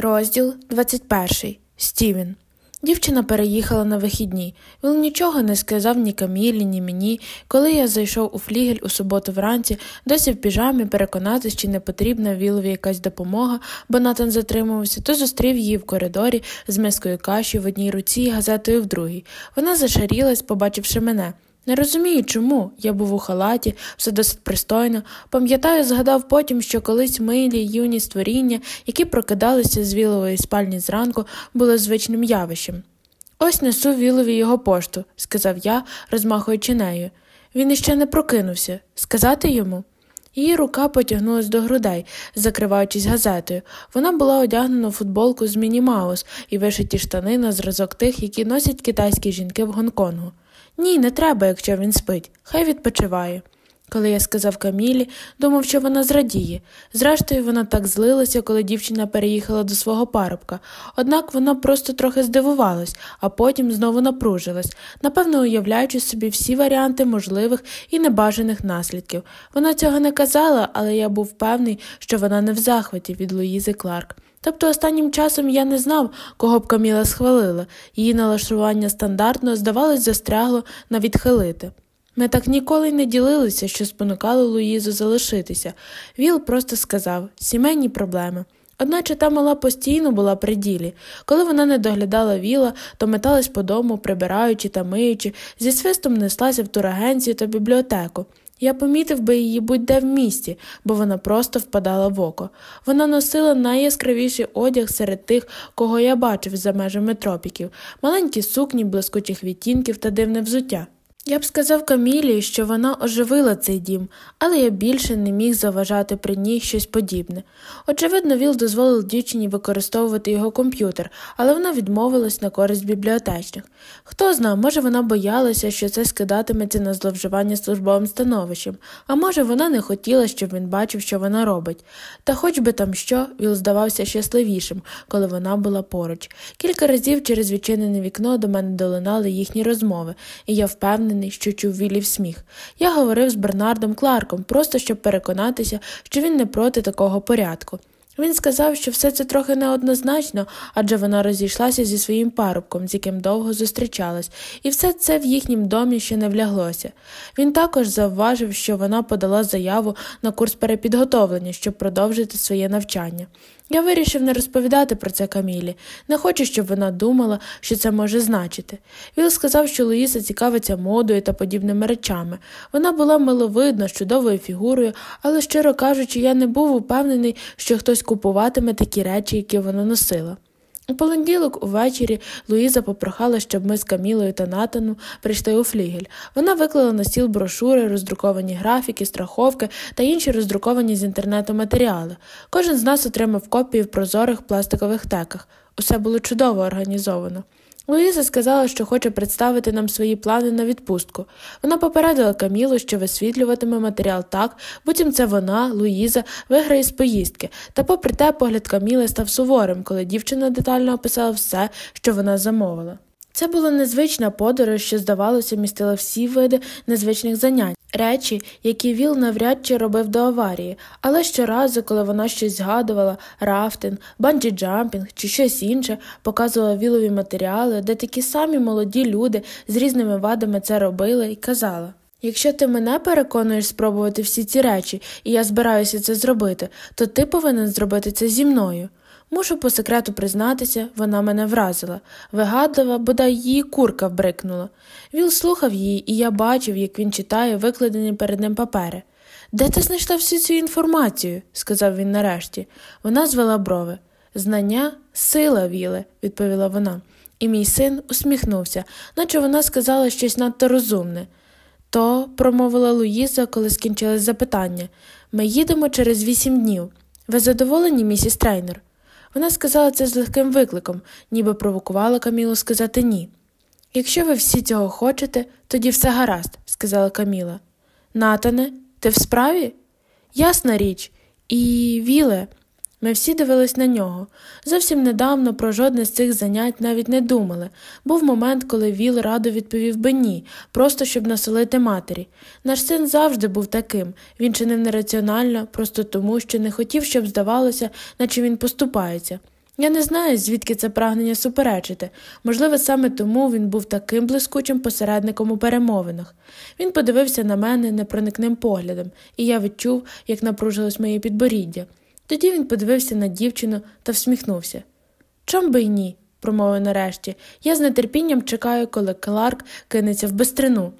Розділ 21. Стівен. Дівчина переїхала на вихідні. Він нічого не сказав ні Камілі, ні мені. Коли я зайшов у флігель у суботу вранці, досі в піжамі переконатись, чи не потрібна Вілові якась допомога, бо Натан затримувався, то зустрів її в коридорі з мискою каші в одній руці і газетою в другій. Вона зашарілась, побачивши мене. Не розумію, чому. Я був у халаті, все досить пристойно. Пам'ятаю, згадав потім, що колись милі юні створіння, які прокидалися з вілової спальні зранку, були звичним явищем. Ось несу вілові його пошту, сказав я, розмахуючи нею. Він іще не прокинувся. Сказати йому? Її рука потягнулась до грудей, закриваючись газетою. Вона була одягнена в футболку з Міні Маус і вишиті штани на зразок тих, які носять китайські жінки в Гонконгу. Ні, не треба, якщо він спить, хай відпочиває. Коли я сказав Камілі, думав, що вона зрадіє. Зрештою, вона так злилася, коли дівчина переїхала до свого парубка, однак вона просто трохи здивувалась, а потім знову напружилась, напевно, уявляючи собі всі варіанти можливих і небажаних наслідків. Вона цього не казала, але я був певний, що вона не в захваті від Луїзи Кларк. Тобто останнім часом я не знав, кого б Каміла схвалила, її налаштування стандартно, здавалось, застрягло на відхилити. Ми так ніколи не ділилися, що спонукало Луїзу залишитися. Віл просто сказав сімейні проблеми. Одначе та мала постійно була при ділі. Коли вона не доглядала віла, то металась по дому, прибираючи та миючи, зі свистом неслася в турагенцію та бібліотеку. Я помітив би її будь-де в місті, бо вона просто впадала в око. Вона носила найяскравіший одяг серед тих, кого я бачив за межами тропіків, маленькі сукні, блискучих відтінків та дивне взуття. Я б сказав Камілі, що вона оживила цей дім, але я більше не міг заважати при ній щось подібне. Очевидно, Віл дозволив дівчині використовувати його комп'ютер, але вона відмовилась на користь бібліотечних. Хто знає, може вона боялася, що це скидатиметься на зловживання службовим становищем, а може, вона не хотіла, щоб він бачив, що вона робить. Та хоч би там що, Віл здавався щасливішим, коли вона була поруч. Кілька разів через відчинене вікно до мене долинали їхні розмови, і я впевнений, впевнений, що чув Вілів сміх. Я говорив з Бернардом Кларком, просто щоб переконатися, що він не проти такого порядку. Він сказав, що все це трохи неоднозначно, адже вона розійшлася зі своїм парубком, з яким довго зустрічалась, і все це в їхнім домі ще не вляглося. Він також завважив, що вона подала заяву на курс перепідготовлення, щоб продовжити своє навчання. Я вирішив не розповідати про це Камілі, не хочу, щоб вона думала, що це може значити. Віл сказав, що Луїса цікавиться модою та подібними речами. Вона була миловидна, з чудовою фігурою, але, щиро кажучи, я не був упевнений, що хтось купуватиме такі речі, які вона носила. У понеділок увечері Луїза попрохала, щоб ми з Камілою та Натану прийшли у флігель. Вона виклала на стіл брошури, роздруковані графіки, страховки та інші роздруковані з інтернету матеріали. Кожен з нас отримав копії в прозорих пластикових теках. Усе було чудово організовано. Луїза сказала, що хоче представити нам свої плани на відпустку. Вона попередила Камілу, що висвітлюватиме матеріал так, буцім це вона, Луїза, виграє з поїздки, та, попри те, погляд Каміли став суворим, коли дівчина детально описала все, що вона замовила. Це була незвична подорож, що, здавалося, містила всі види незвичних занять, речі, які Віл навряд чи робив до аварії, але щоразу, коли вона щось згадувала, рафтинг, банджі-джампінг чи щось інше, показувала Вілові матеріали, де такі самі молоді люди з різними вадами це робили, і казала. Якщо ти мене переконуєш спробувати всі ці речі, і я збираюся це зробити, то ти повинен зробити це зі мною. Мушу по секрету признатися, вона мене вразила. Вигадлива, бодай її курка вбрикнула. Віл слухав її, і я бачив, як він читає викладені перед ним папери. Де ти знайшла всю цю інформацію? сказав він нарешті. Вона звела брови. Знання сила, Віле, відповіла вона. І мій син усміхнувся, наче вона сказала щось надто розумне. То, промовила Луїза, коли скінчилось запитання, ми їдемо через вісім днів. Ви задоволені, місіс трейнер? Вона сказала це з легким викликом, ніби провокувала Камілу сказати ні. Якщо ви всі цього хочете, тоді все гаразд, сказала Каміла. Натане, ти в справі? Ясна річ. І, Віле, ми всі дивились на нього. Зовсім недавно про жодне з цих занять навіть не думали. Був момент, коли Віл радо відповів би ні, просто щоб насолити матері. Наш син завжди був таким. Він чинив нераціонально, просто тому, що не хотів, щоб здавалося, наче він поступається. Я не знаю, звідки це прагнення суперечити. Можливо, саме тому він був таким блискучим посередником у перемовинах. Він подивився на мене непроникним поглядом, і я відчув, як напружилось моє підборіддя. Тоді він подивився на дівчину та всміхнувся. Чом би й ні? промовив нарешті. Я з нетерпінням чекаю, коли Кларк кинеться в бестрину.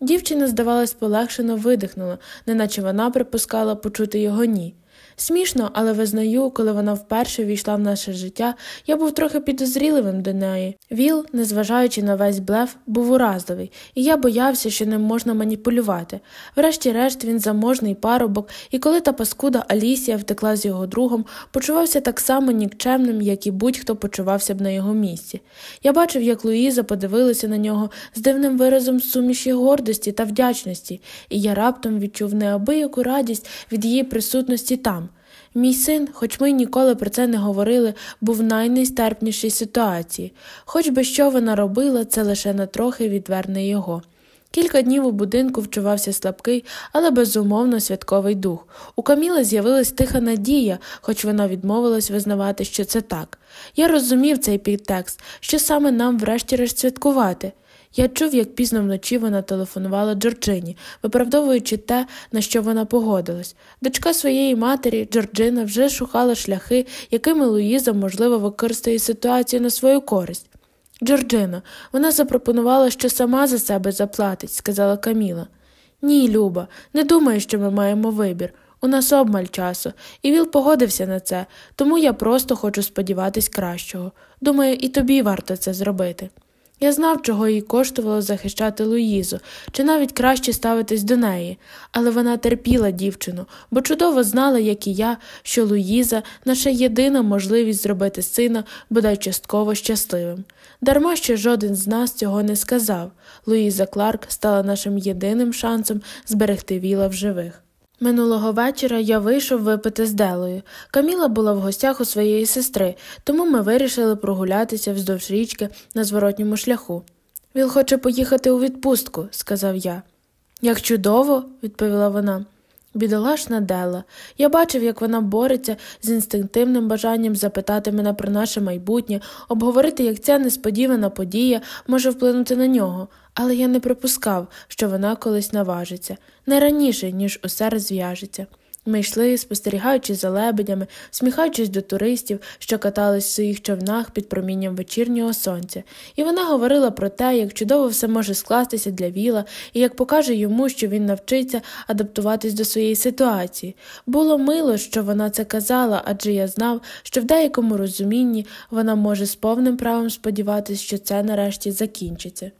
Дівчина, здавалось, полегшено видихнула, неначе вона припускала почути його ні. Смішно, але визнаю, коли вона вперше війшла в наше життя, я був трохи підозріливим до неї. Віл, незважаючи на весь блеф, був уразливий, і я боявся, що ним можна маніпулювати. Врешті-решт він заможний парубок, і коли та паскуда Алісія втекла з його другом, почувався так само нікчемним, як і будь-хто почувався б на його місці. Я бачив, як Луїза подивилася на нього з дивним виразом суміші гордості та вдячності, і я раптом відчув неабияку радість від її присутності там. Мій син, хоч ми ніколи про це не говорили, був в найнестерпнішій ситуації, хоч би що вона робила, це лише на трохи відверне його. Кілька днів у будинку вчувався слабкий, але безумовно святковий дух. У Каміли з'явилась тиха надія, хоч вона відмовилась визнавати, що це так. Я розумів цей підтекст, що саме нам врешті-решт святкувати. Я чув, як пізно вночі вона телефонувала Джорджині, виправдовуючи те, на що вона погодилась. Дочка своєї матері, Джорджина, вже шукала шляхи, якими Луїза, можливо, використає ситуацію на свою користь. Джорджина, вона запропонувала, що сама за себе заплатить, сказала Каміла. Ні, Люба, не думаю, що ми маємо вибір. У нас обмаль часу, і Віл погодився на це, тому я просто хочу сподіватись кращого. Думаю, і тобі варто це зробити. Я знав, чого їй коштувало захищати Луїзу, чи навіть краще ставитись до неї, але вона терпіла дівчину, бо чудово знала, як і я, що Луїза наша єдина можливість зробити сина бодай частково щасливим. Дарма що жоден з нас цього не сказав. Луїза Кларк стала нашим єдиним шансом зберегти віла в живих. Минулого вечора я вийшов випити з Делою. Каміла була в гостях у своєї сестри, тому ми вирішили прогулятися вздовж річки на зворотньому шляху. Він хоче поїхати у відпустку, сказав я. Як чудово, відповіла вона. Бідолашна Дела. Я бачив, як вона бореться з інстинктивним бажанням запитати мене про наше майбутнє, обговорити, як ця несподівана подія може вплинути на нього, але я не припускав, що вона колись наважиться, не раніше, ніж усе розв'яжеться. Ми йшли, спостерігаючи за лебедями, сміхаючись до туристів, що катались в своїх човнах під промінням вечірнього сонця, і вона говорила про те, як чудово все може скластися для Віла, і як покаже йому, що він навчиться адаптуватись до своєї ситуації. Було мило, що вона це казала, адже я знав, що в деякому розумінні вона може з повним правом сподіватися, що це нарешті закінчиться.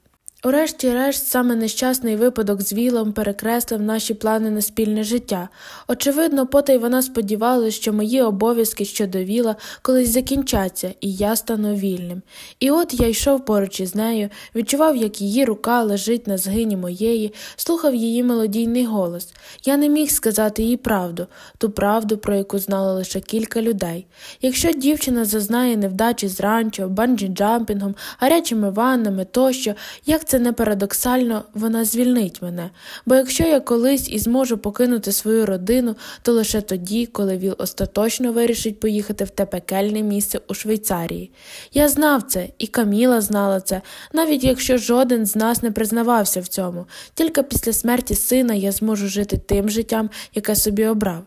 Урешті-решт, саме нещасний випадок з Вілом перекреслив наші плани на спільне життя. Очевидно, потай вона сподівалася, що мої обов'язки щодо Віла колись закінчаться, і я стану вільним. І от я йшов поруч із нею, відчував, як її рука лежить на згині моєї, слухав її мелодійний голос. Я не міг сказати їй правду, ту правду, про яку знало лише кілька людей. Якщо дівчина зазнає невдачі з ранчо, банджі-джампінгом, гарячими ваннами тощо, як це не парадоксально, вона звільнить мене, бо якщо я колись і зможу покинути свою родину, то лише тоді, коли Віл остаточно вирішить поїхати в те пекельне місце у Швейцарії. Я знав це, і Каміла знала це, навіть якщо жоден з нас не признавався в цьому, тільки після смерті сина я зможу жити тим життям, яке собі обрав.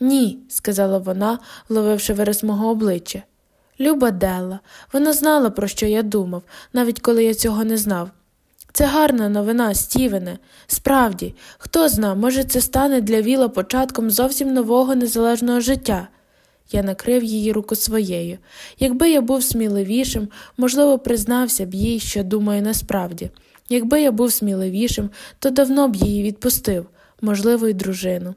Ні, сказала вона, вловивши вираз мого обличчя. Люба Делла, вона знала, про що я думав, навіть коли я цього не знав. Це гарна новина, Стівене. Справді, хто зна, може, це стане для Віла початком зовсім нового незалежного життя. Я накрив її руку своєю. Якби я був сміливішим, можливо, признався б їй, що думаю насправді. Якби я був сміливішим, то давно б її відпустив, можливо, й дружину.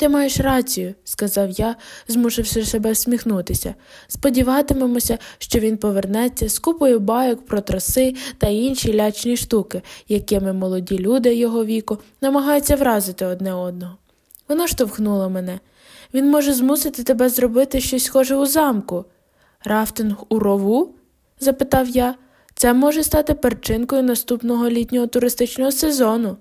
Ти маєш рацію, сказав я, змусивши себе всміхнутися. Сподіватимемося, що він повернеться з купою байок про троси та інші лячні штуки, якими молоді люди його віку намагаються вразити одне одного. Вона штовхнула мене. Він може змусити тебе зробити щось схоже у замку. Рафтинг у рову? запитав я. Це може стати перчинкою наступного літнього туристичного сезону.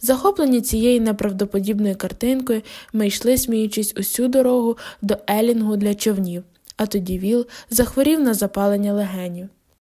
Захоплені цією неправдоподібною картинкою, ми йшли, сміючись усю дорогу до елінгу для човнів. а тоді Віл захворів на запалення легенів.